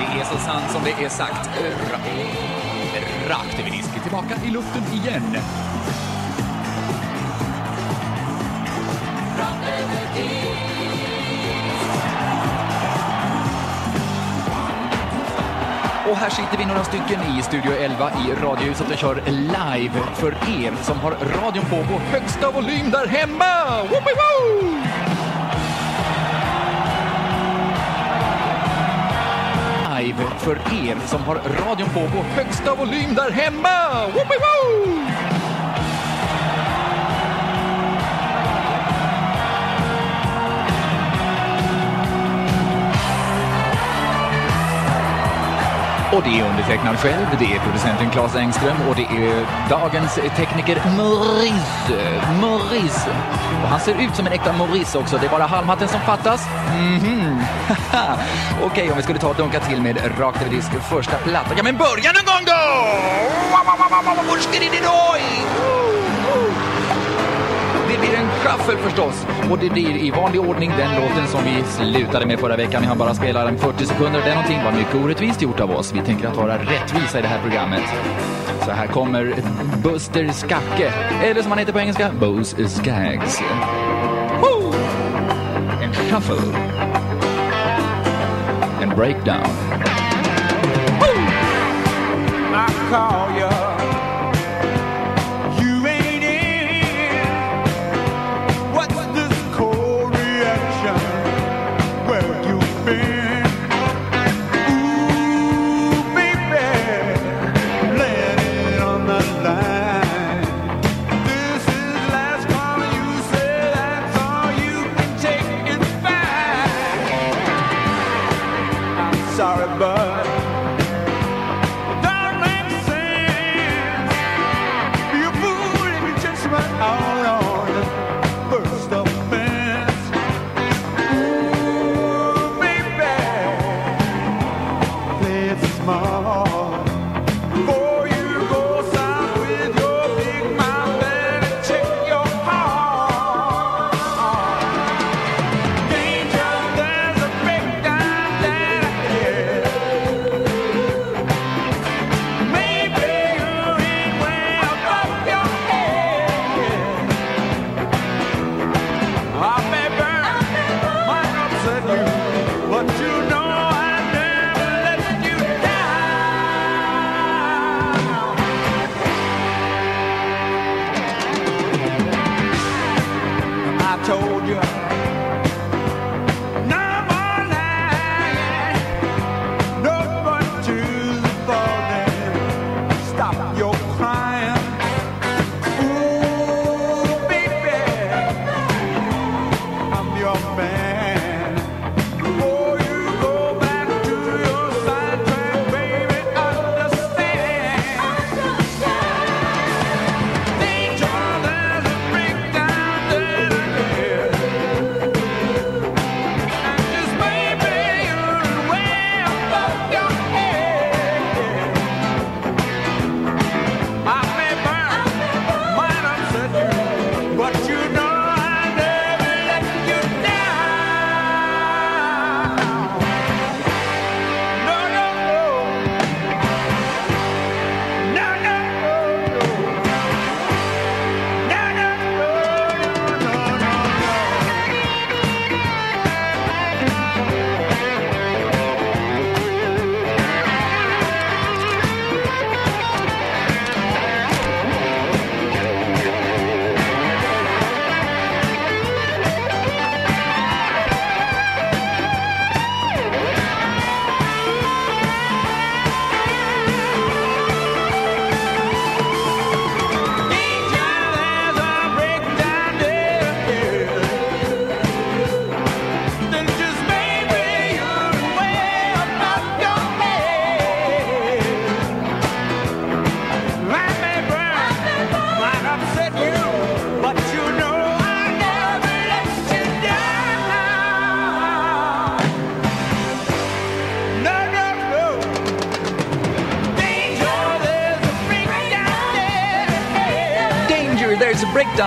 Det är så sant som det är sagt. Rakt över disken, tillbaka i luften igen. Och här sitter vi några stycken i Studio 11 i Radiohuset och kör live för er som har radion på på högsta volym där hemma! Woopie-woo! Live för er som har radion på på högsta volym där hemma! Woopie-woo! Och det är undertecknad själv, det är producenten Claes Engström och det är dagens tekniker Maurice. Maurice. Och han ser ut som en äkta Maurice också, det är bara halmhatten som fattas. Mhm. Haha. Okej, om vi skulle ta och dunka till med rakt över disk första platta. Ja men börja någon gång då! Det blir en shuffle förstås. Och det blir i vanlig ordning den låten som vi slutade med förra veckan. Vi har bara spelat den 40 sekunder. Det är någonting var mycket orättvist gjort av oss. Vi tänker att vara rättvisa i det här programmet. Så här kommer Buster Skacke. Eller som han heter på engelska, Bose Skaggs. Woo! En shuffle. En breakdown. I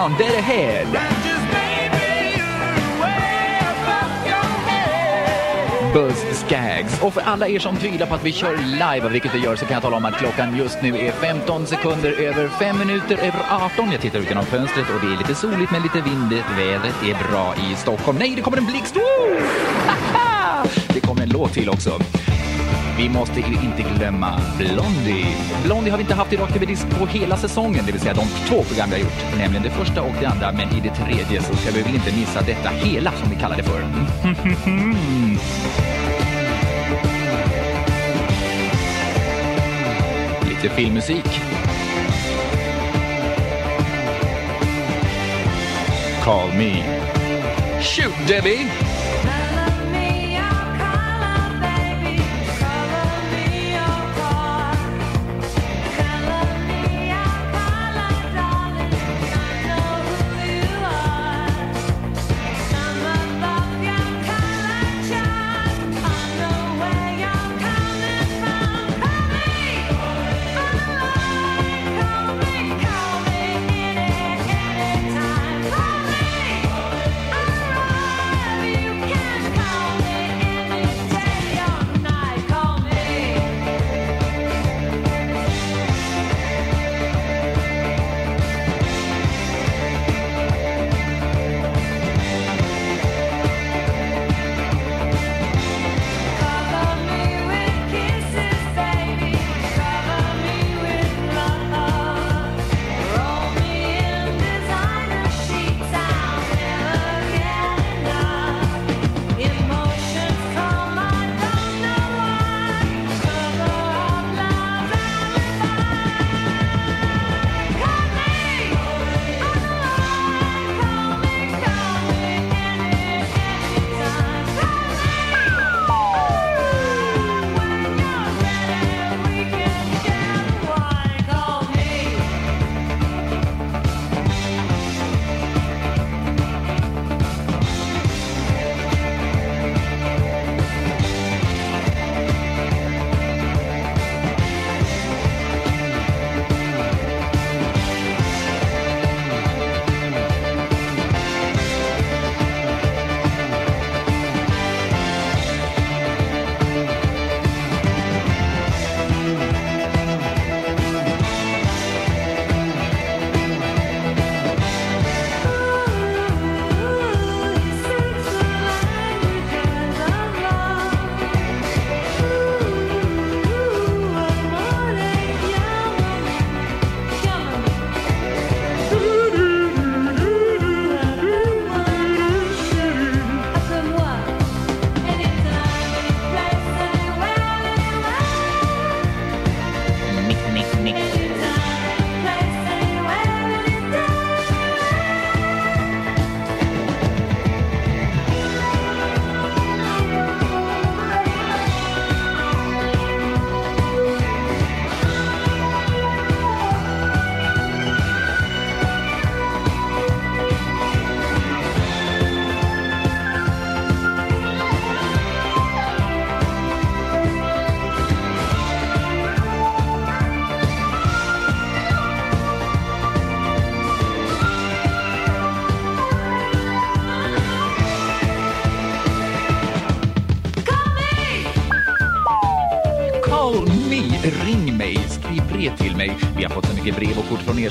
down, dead ahead. Buzz Skags. Och för alla er som tvivlar på att vi kör live, vilket vi gör, så kan jag tala om att klockan just nu är 15 sekunder över 5 minuter över 18. Jag tittar ut genom fönstret och det är lite soligt men lite vindigt. Vädret är bra i Stockholm. Nej, det kommer en blixt! Det kommer en låt till också. Vi måste inte glömma Blondie. Blondie har vi inte haft i Rock Disk på hela säsongen, det vill säga de två program vi har gjort, nämligen det första och det andra, men i det tredje så ska vi väl inte missa detta hela, som vi kallar det för. Lite filmmusik. Call me. Shoot, Debbie!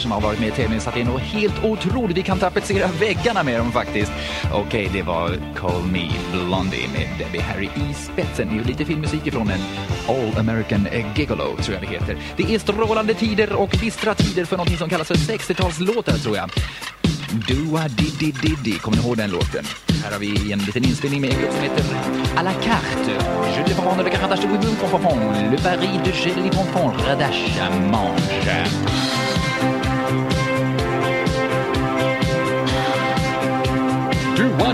Som har varit med i tävlingen så att det är helt otroligt. Vi kan tapetsera väggarna med dem faktiskt. Okej, det var Call me Blondie med Debbie Harry i spetsen. Det är ju lite filmmusik ifrån en All American Gigolo, tror jag det heter. Det är strålande tider och bistra tider för någonting som kallas för 60-talslåtar, tror jag. Dua Diddy Diddy, kommer ni ihåg den låten? Här har vi en liten inspelning med en grupp som heter À la carte. Je te prends le caradache de Wibum Fonfon, le Paris de Jelly Fonfon, Radache à manche.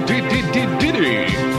Diddy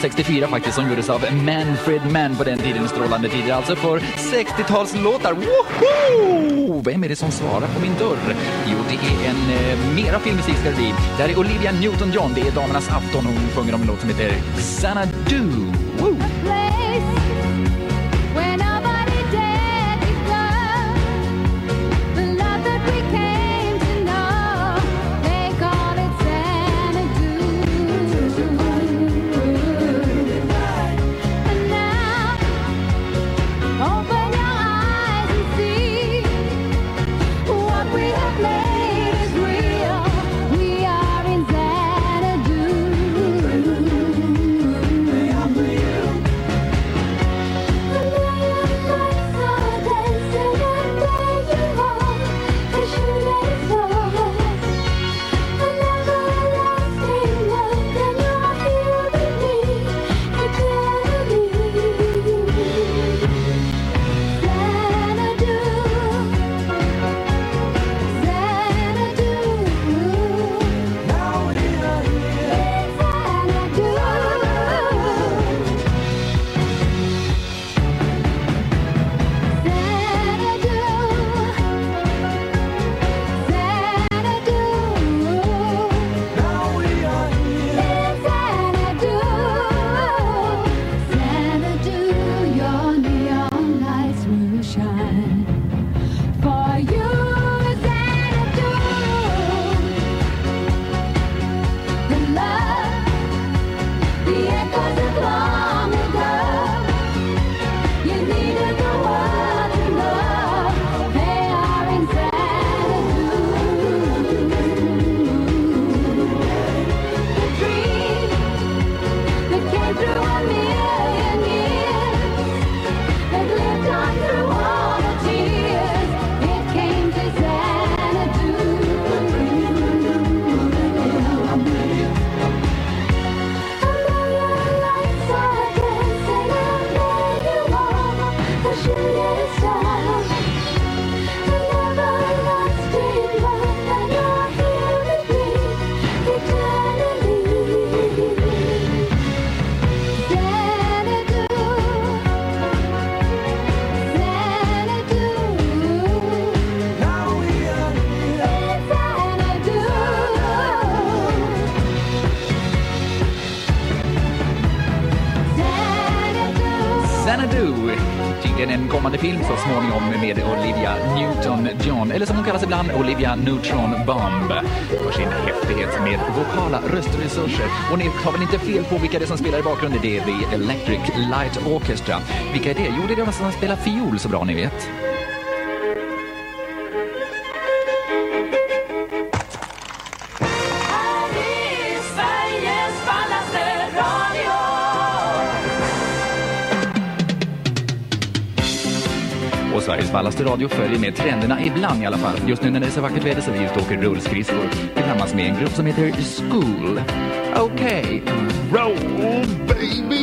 1964 faktiskt som gjordes av Manfred Mann på den tiden, strålande tider alltså för 60-talslåtar. Woho! Vem är det som svarar på min dörr? Jo, det är en eh, mera filmmusik ska det bli. Det här är Olivia Newton-John, det är damernas afton. Hon sjunger om en låt som heter Xanadu. Så småningom med Olivia Newton-John, eller som hon kallas ibland, Olivia Neutron Bomb, för sin häftighet med vokala röstresurser. Och ni tar väl inte fel på vilka det är som spelar i bakgrunden? Det är The Electric Light Orchestra. Vilka är det? Jo, det är de som spelar fiol så bra ni vet. Sveriges ballaste radio följer med trenderna ibland i alla fall. Just nu när det är så vackert väder så vi ut och åker rullskridskor tillsammans med en grupp som heter School. Okej, roll baby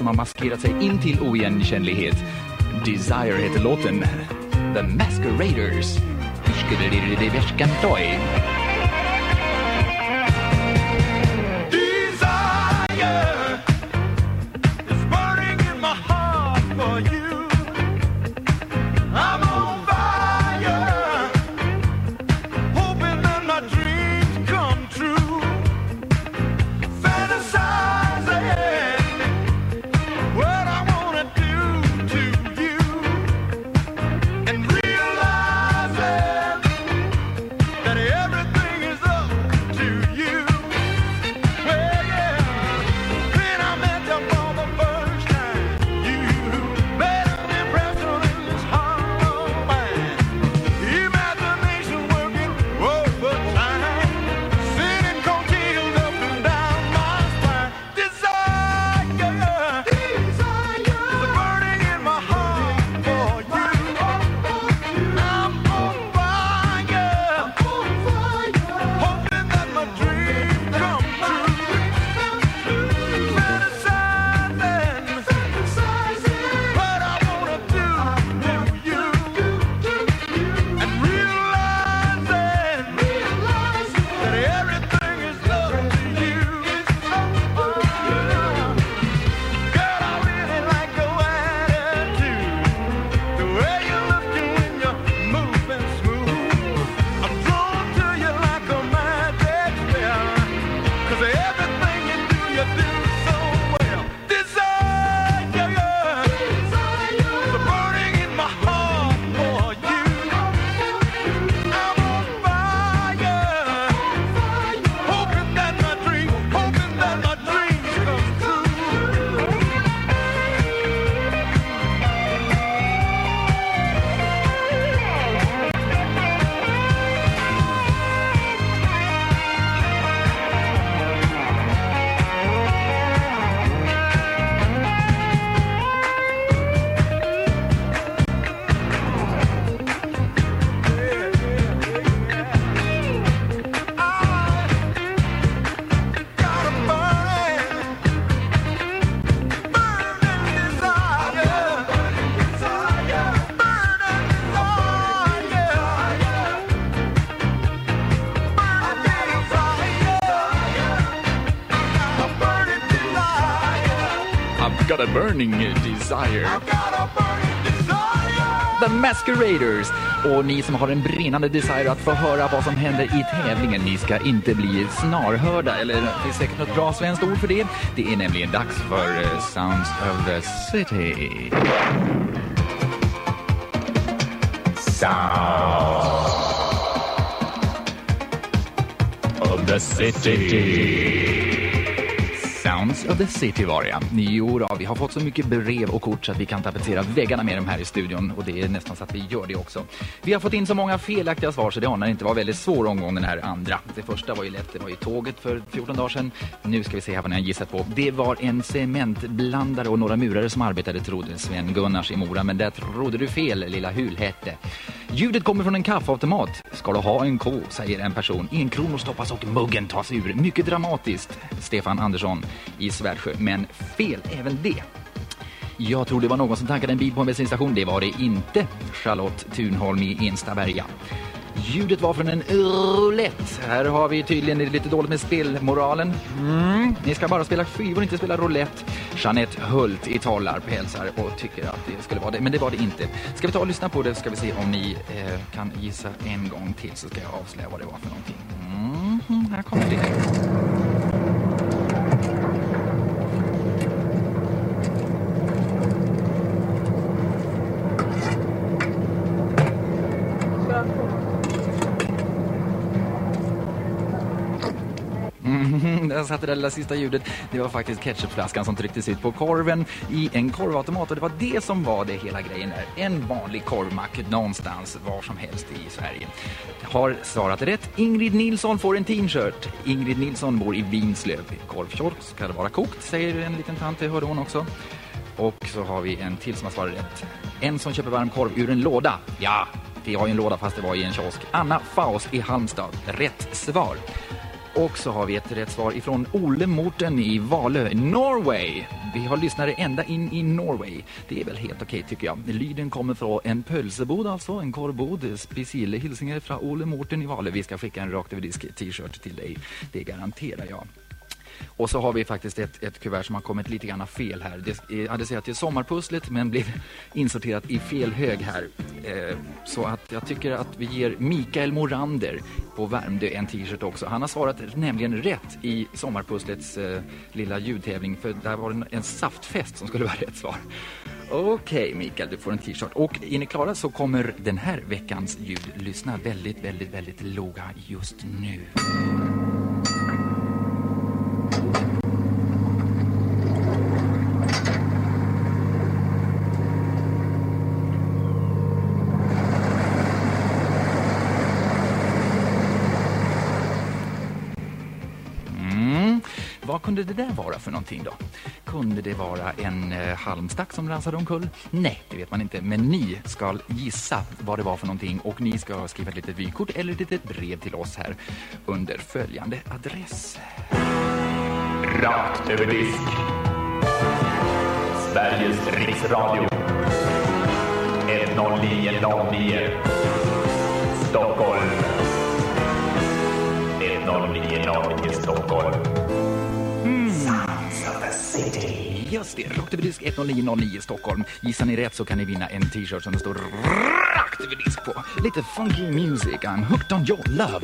som har maskerat sig in till oigenkännlighet. Desire heter låten. The Masqueraders. Burning desire. The Masqueraders. Och ni som har en brinnande desire att få höra vad som händer i tävlingen, ni ska inte bli snarhörda. Eller det är säkert något bra svenskt ord för det. Det är nämligen dags för eh, Sounds of the City. of the City. Sounds of the City var det. Jo då, vi har fått så mycket brev och kort så att vi kan tapetsera väggarna med dem här i studion och det är nästan så att vi gör det också. Vi har fått in så många felaktiga svar så det anar inte var väldigt svår omgång den här andra. Det första var ju lätt, det var ju tåget för 14 dagar sedan. Nu ska vi se här vad ni har gissat på. Det var en cementblandare och några murare som arbetade trodde Sven Gunnars i Mora, men där trodde du fel lilla hulhätte. Ljudet kommer från en kaffeautomat. Ska du ha en ko, säger en person. En kronor stoppas och muggen tas ur. Mycket dramatiskt, Stefan Andersson i Svärdsjö. Men fel även det. Jag tror det var någon som tankade en bil på en bensinstation. Det var det inte. Charlotte Thunholm i Enstaberga. Ljudet var från en roulette. Här har vi tydligen lite dåligt med spelmoralen. Mm. Ni ska bara spela skivor, inte spela roulette. Jeanette Hult i Tollarp hälsar och tycker att det skulle vara det, men det var det inte. Ska vi ta och lyssna på det ska vi se om ni eh, kan gissa en gång till så ska jag avslöja vad det var för någonting. Mm, här kommer det. Där satt det där lilla sista ljudet. Det var faktiskt ketchupflaskan som trycktes ut på korven i en korvautomat och det var det som var det hela grejen där. En vanlig korvmack någonstans var som helst i Sverige. Har svarat rätt. Ingrid Nilsson får en t-shirt. Ingrid Nilsson bor i Vinslöv. Korvkiosk ska det vara kokt, säger en liten tant, det hörde hon också. Och så har vi en till som har svarat rätt. En som köper varm korv ur en låda. Ja, Det var ju en låda fast det var i en kiosk. Anna Faust i Halmstad. Rätt svar. Och så har vi ett rätt svar ifrån Ole Morten i Valö, Norway. Vi har lyssnare ända in i Norway. Det är väl helt okej tycker jag. Lyden kommer från en pölsebod alltså, en korvbod. Speciella hilsningar från Ole Morten i Valö. Vi ska skicka en rakt över disk t-shirt till dig. Det garanterar jag. Och så har vi faktiskt ett, ett kuvert som har kommit lite grann fel här. Det jag hade sett till sommarpusslet men blev insorterat i fel hög här. Eh, så att jag tycker att vi ger Mikael Morander på Värmdö en t-shirt också. Han har svarat nämligen rätt i sommarpusslets eh, lilla ljudtävling för där var det en, en saftfest som skulle vara rätt svar. Okej Mikael, du får en t-shirt. Och är ni klara så kommer den här veckans ljud. Lyssna väldigt, väldigt, väldigt låga just nu. Mm. Vad kunde det där vara för någonting då? Kunde det vara en eh, halmstack som rasade omkull? Nej, det vet man inte. Men ni ska gissa vad det var för någonting och ni ska skriva ett litet vykort eller ett litet brev till oss här under följande adress. Rakt över disk. Sveriges riksradio. 10909. Stockholm. 10909 Stockholm. Just det, rakt över disk 10909 Stockholm. Gissar ni rätt så kan ni vinna en t-shirt som det står rakt över disk på. Lite funky music, I'm hooked on your love.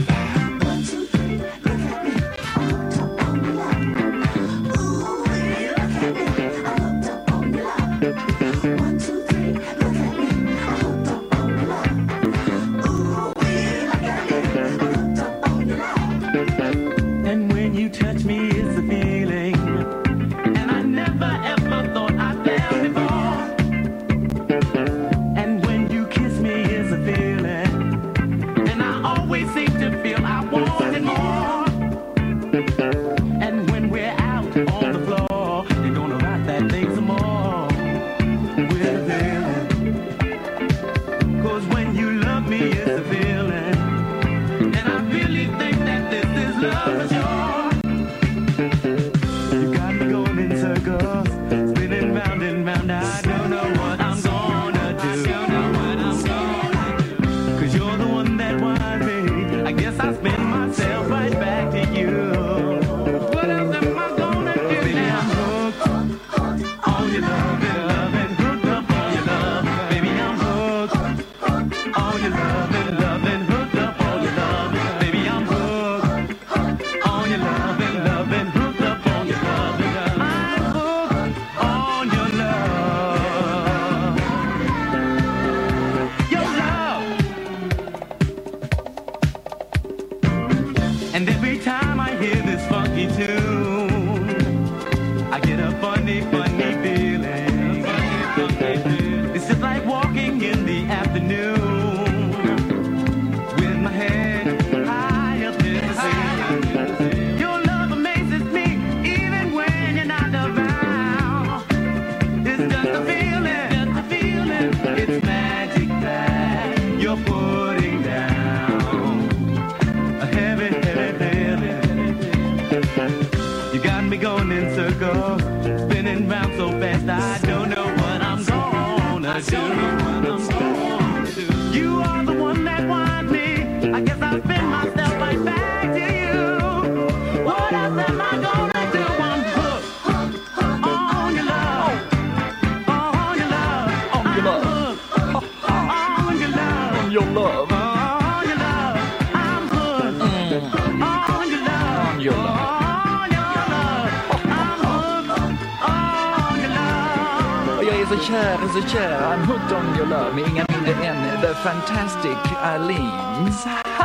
Fantastic The Fantastic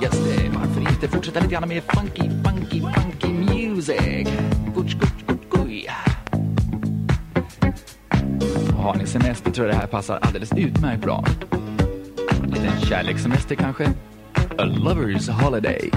Just det, varför inte fortsätta lite grann med funky, funky, funky music. Guts, guts, guts, guj. Har ni semester tror jag det här passar alldeles utmärkt bra. Liten kärlekssemester kanske? A lover's holiday.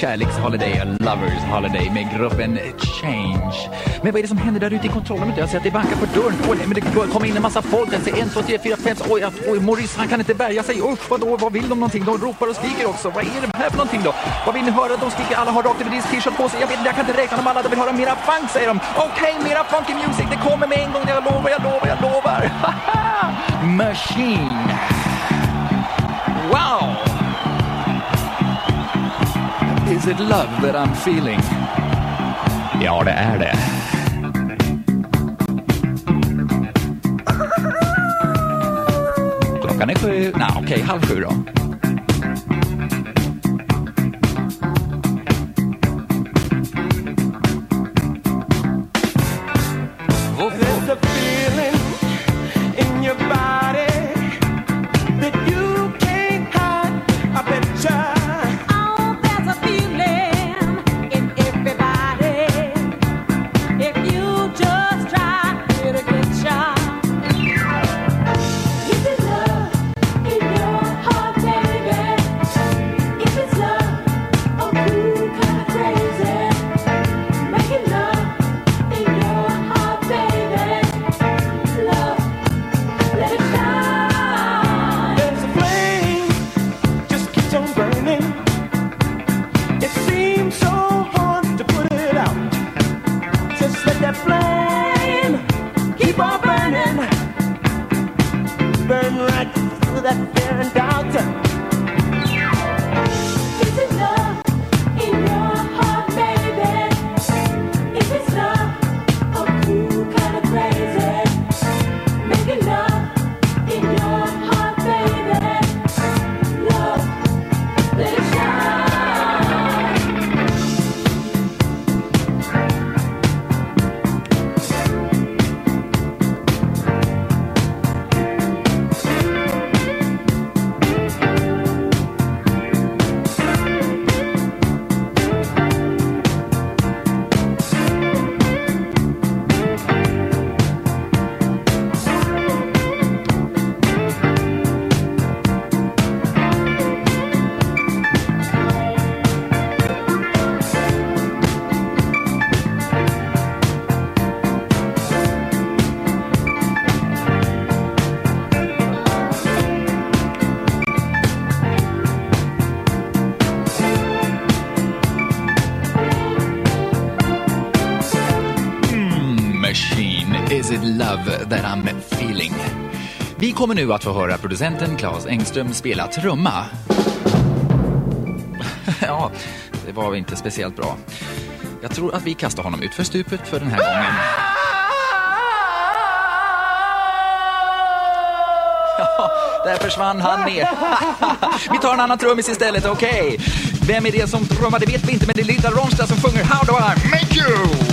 Kärleksholiday, a lovers holiday med gruppen Change. Men vad är det som händer där ute i kontrollrummet? Jag ser att det bankar på dörren. Oj, men det kommer in en massa folk. Jag ser en, två, tre, fyra, fem. Oj, att- oj, Maurice han kan inte bärga sig. Usch, vadå, vad vill de någonting? De ropar och skriker också. Vad är det här för någonting då? Vad vill ni höra? De skriker, alla har rakt över disk t-shirt på sig. Jag vet inte, jag kan inte räkna dem alla. De vill höra mera funk, säger de. Okej, mera funky music. Det kommer med en gång. Jag lovar, jag lovar, jag lovar. Machine. Wow! Is it love that I'm feeling? Ja, det är det. Klockan är sju. Nej, okej, halv sju då. Kommer nu att få höra producenten Claes Engström spela trumma. ja, det var inte speciellt bra. Jag tror att vi kastar honom ut för stupet för den här gången. Ja, där försvann han ner. vi tar en annan trummis istället, okej. Vem är det som trummar? Det vet vi inte, men det är Linda Ronstadt som sjunger How do I make you?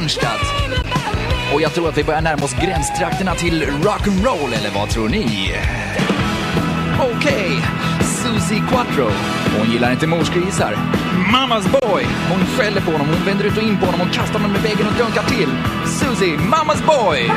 Ronstadt. Och jag tror att vi börjar närma oss gränstrakterna till rock'n'roll, eller vad tror ni? Okej, Susie Quattro. Hon gillar inte morsgrisar. Mamas boy. Hon skäller på honom, hon vänder ut och in på honom hon kastar honom i väggen och dunkar till. Susie, mamas boy!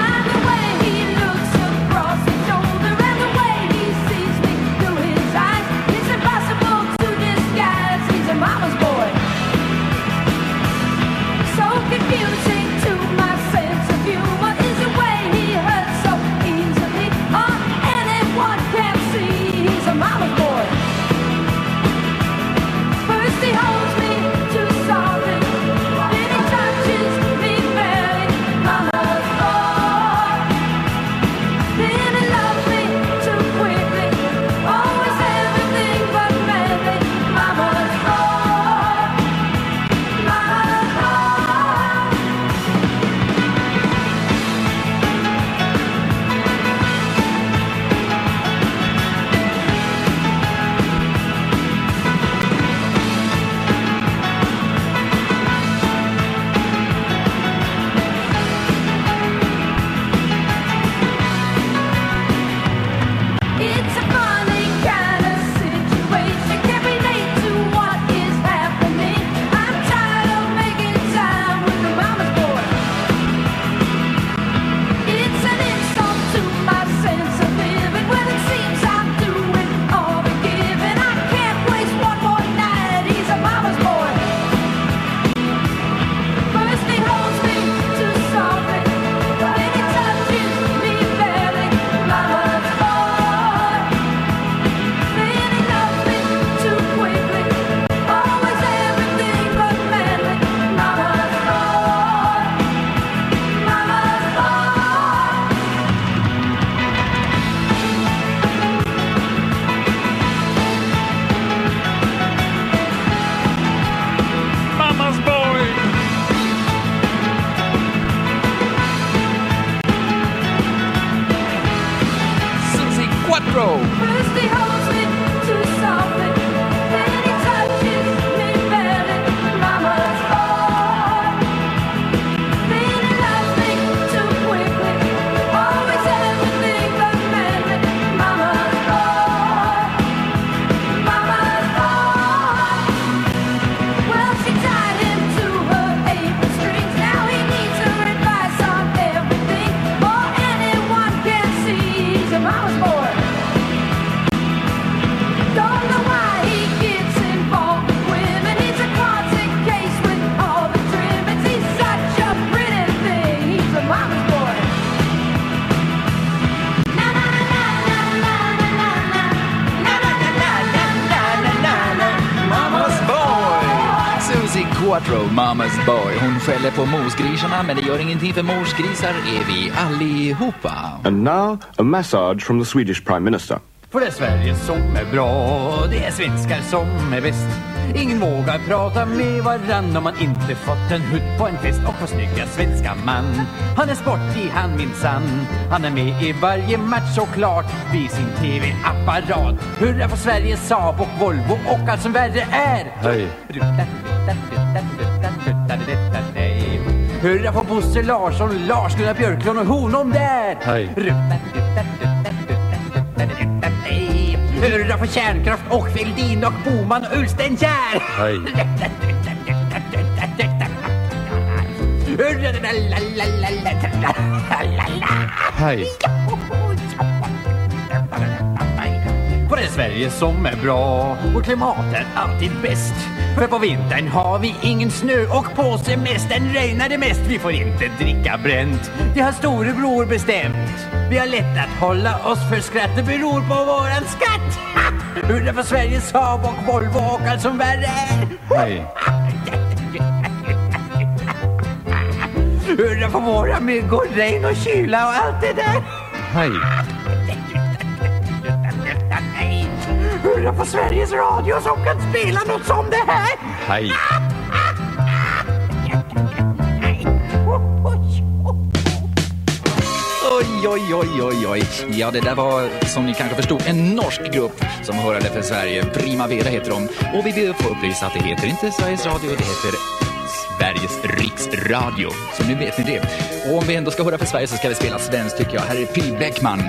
Skäller på mosgrisarna, men det gör ingenting för morsgrisar är vi allihopa. And now, a massage from the Swedish Prime Minister. För det är Sverige som är bra, det är svenskar som är bäst. Ingen vågar prata med varann om man inte fått en hutt på en fest och vår snygga svenska man. Han är sportig han minsann, han är med i varje match såklart vid sin TV-apparat. Hurra för Sverige, Saab och Volvo och allt som värre är. Hej. Hurra för Bosse Larsson, Lars-Gunnar Björklund och honom där. Hej. Hurra för kärnkraft och Fälldin och Boman och Ulstenkär. Hej. Hej. För det Sverige som är bra och klimat är alltid bäst. För på vintern har vi ingen snö och på semestern regnar det mest. Vi får inte dricka bränt, det har storebror bestämt. Vi har lätt att hålla oss för skratt, det beror på våran skatt. Hurra för Sverige, Saab och Volvo och allt som värre är. Hej. Hurra för våra myggor, regn och kyla och allt det där. Hej. Hurra för Sveriges Radio som kan spela något som det här. Hej. Oj, oj, oj, oj, oj. Ja, det där var, som ni kanske förstod, en norsk grupp som hörde för Sverige. Primavera heter de. Och vi ber få upplysa att det heter inte Sveriges Radio, det heter Sveriges riksradio. Så nu vet ni det. Och om vi ändå ska höra för Sverige så ska vi spela svenskt tycker jag. Här är Py Bäckman.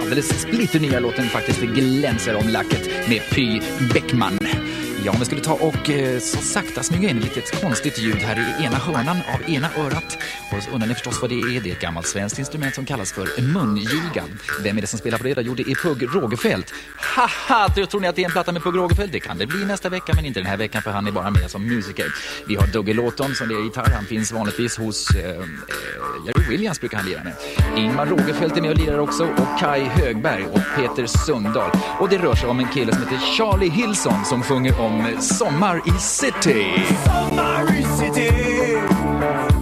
Alldeles splitternya låten faktiskt. Glänser om lacket med Py Bäckman. Ja, om vi skulle ta och eh, så sakta smyga in ett litet konstigt ljud här i ena hörnan av ena örat. Och så undrar ni förstås vad det är. Det är ett gammalt svenskt instrument som kallas för mungiga. Vem är det som spelar på det? Jo, det är Pugh Rogefeldt. Haha, tror ni att det är en platta med Pugh Rogefeldt? Det kan det bli nästa vecka, men inte den här veckan för han är bara med som musiker. Vi har Dougie Lawton som lirar gitarr. Han finns vanligtvis hos eh, eh Jerry Williams brukar han lira med. Ingmar Rogefeldt är med och lirar också och Kai Högberg och Peter Sundahl. Och det rör sig om en kille som heter Charlie Hillson som sjunger om eh, Sommar i city. Sommar i city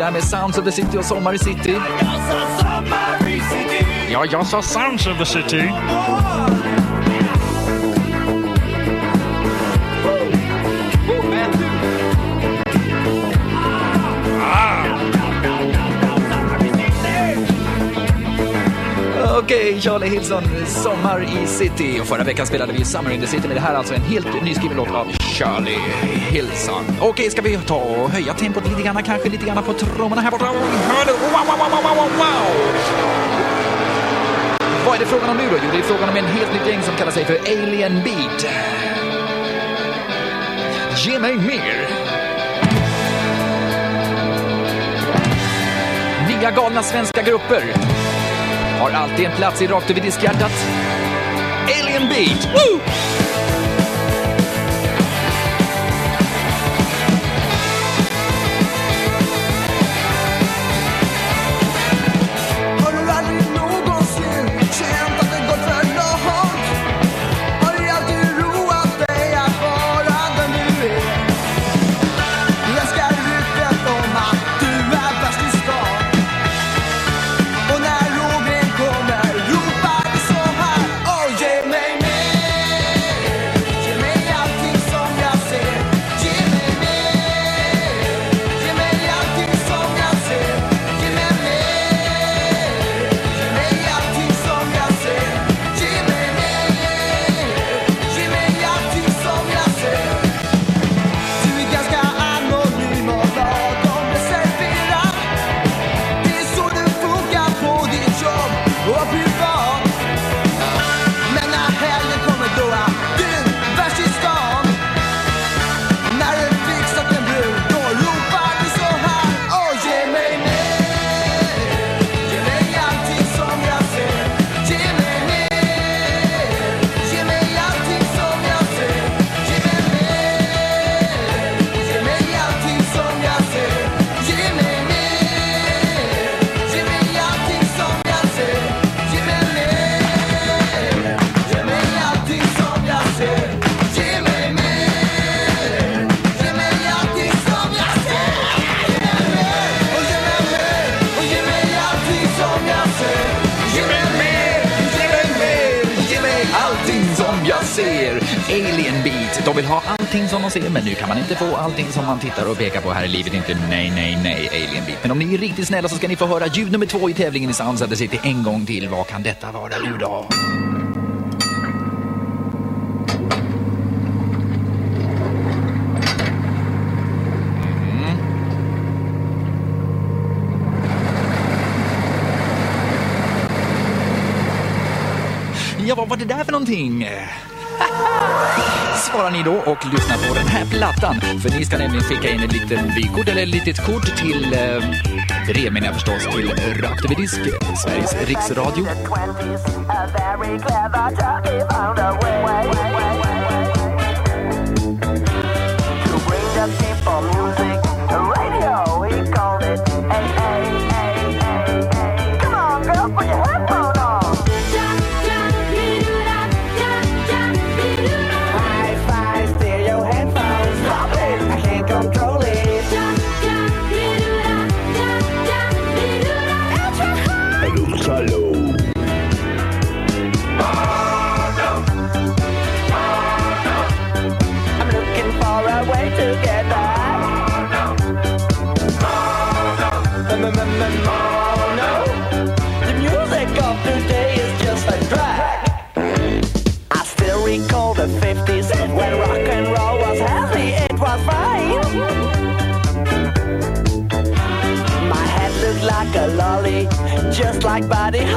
det där med Sounds of the City och Sommar i City. Ja, jag sa Sounds of the City. Okej, Charlie Hilson, Sommar i City. Och förra veckan spelade vi Summer in the City, men det här är alltså en helt nyskriven låt av Charlie Hilson. Okej, ska vi ta och höja tempot lite grann, kanske lite grann på trummorna här borta. Wow, wow, wow, wow, wow, wow! Vad är det frågan om nu då? Jo, det är frågan om en helt nytt gäng som kallar sig för Alien Beat. Ge mig mer! Nya galna svenska grupper har alltid en plats i rakt över diskhjärtat. Alien Beat! Woo! Man se, men nu kan man inte få allting som man tittar och pekar på här i livet. Inte nej, nej, nej, Alien Beat. Men om ni är riktigt snälla så ska ni få höra ljud nummer två i tävlingen i Sounds City en gång till. Vad kan detta vara nu då? Mm. Ja, vad var det där för någonting? Svarar ni då och lyssnar på den här plattan. För ni ska nämligen skicka in ett litet vykort eller ett litet kort till eh, brev menar jag förstås till Rakt över disk, Sveriges riksradio. like body.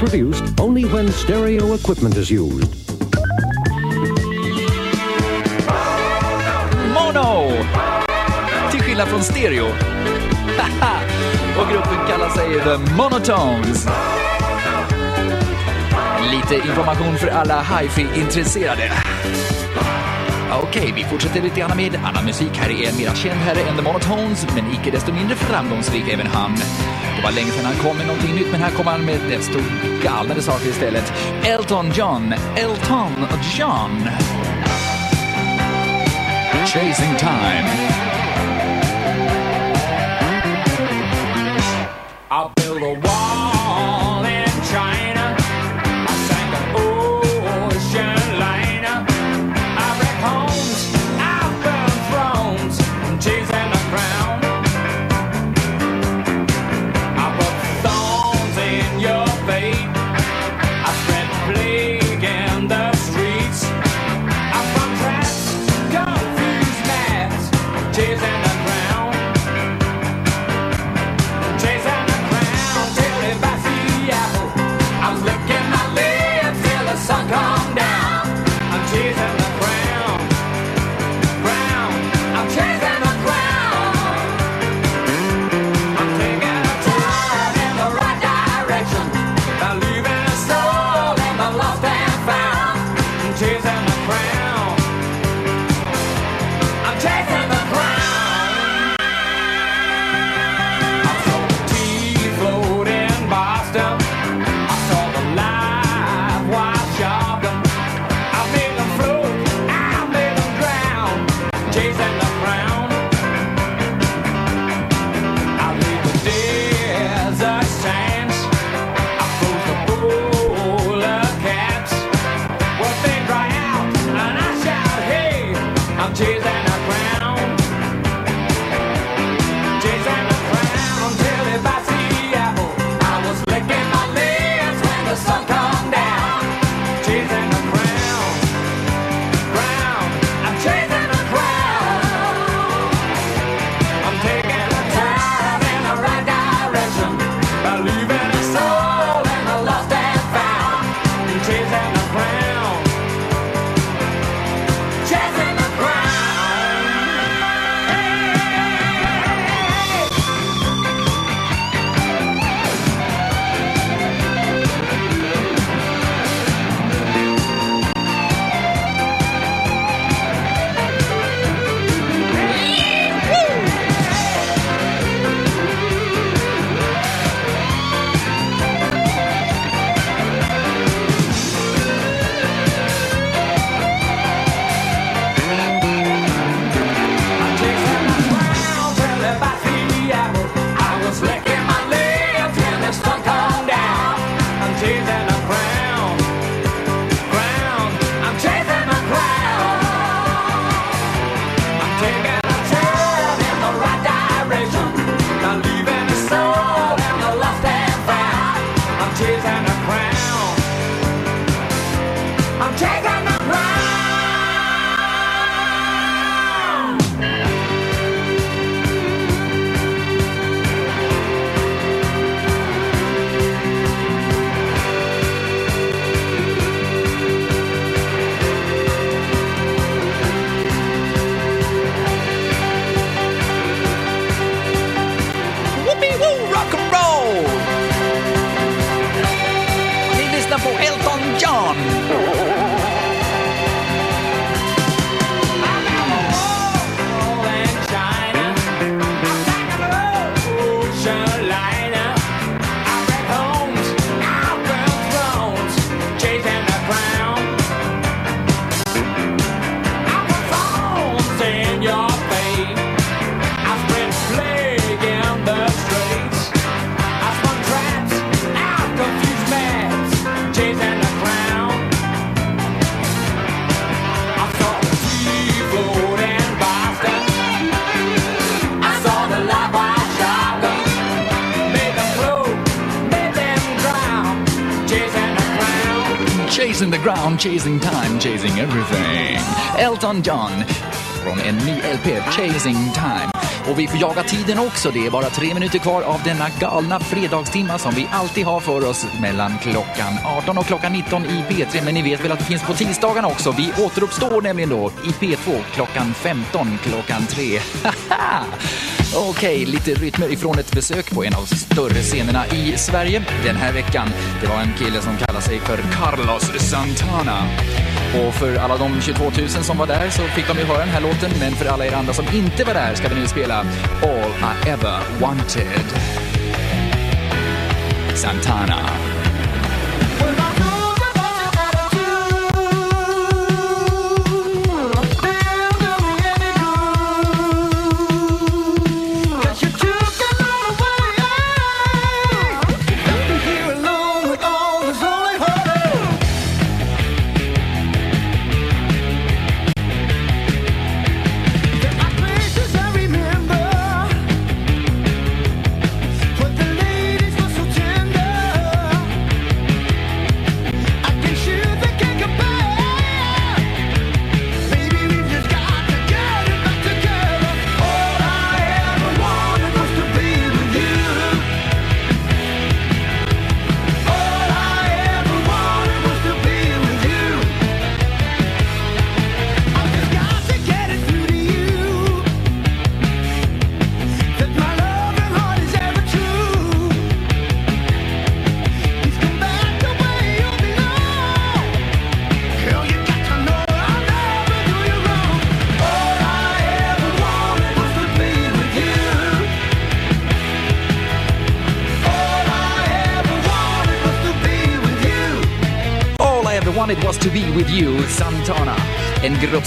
produced only when stereo equipment is used. Mono! Till skillnad från stereo. Och gruppen kallar sig The Monotones. Lite information för alla hifi-intresserade. Okej, okay, vi fortsätter lite grann med annan musik. Här är en mera känd herre än The Monotones, men icke desto mindre framgångsrik även han. Det var länge sedan han kom med någonting nytt, men här kommer han med desto galnare saker istället. Elton John, Elton John. Chasing Time. In the ground, chasing time, chasing everything. Elton John från en ny LP, Chasing Time. Och vi får jaga tiden också. Det är bara tre minuter kvar av denna galna fredagstimma som vi alltid har för oss mellan klockan 18 och klockan 19 i P3. Men ni vet väl att det finns på tisdagarna också. Vi återuppstår nämligen då i P2 klockan 15, klockan 3. Okej, lite rytmer ifrån ett besök på en av större scenerna i Sverige den här veckan. Det var en kille som kallar sig för Carlos Santana. Och för alla de 22 000 som var där så fick de ju höra den här låten, men för alla er andra som inte var där ska vi nu spela All I Ever Wanted. Santana.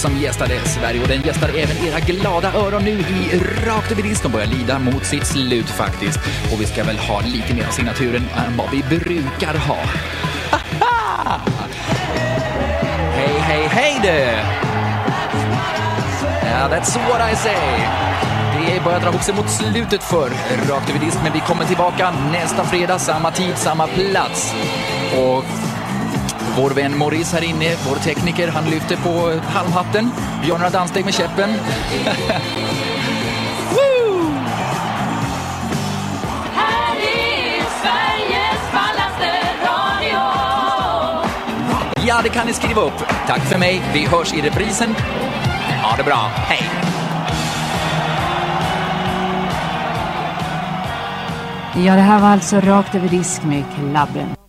Som gästade Sverige och den gästar även era glada öron nu i Rakt över disk. De börjar lida mot sitt slut faktiskt. Och vi ska väl ha lite mer av signaturen än vad vi brukar ha. Haha! Hej, hej, hej du! Yeah, that's what I say. Det börjar dra ihop sig mot slutet för Rakt över disk, men vi kommer tillbaka nästa fredag, samma tid, samma plats. Och vår vän Maurice här inne, vår tekniker, han lyfter på halmhatten, gör några danssteg med käppen. Ja, det kan ni skriva upp. Tack för mig. Vi hörs i reprisen. Ha det bra. Hej! Ja, det här var alltså Rakt över disk med Klabben.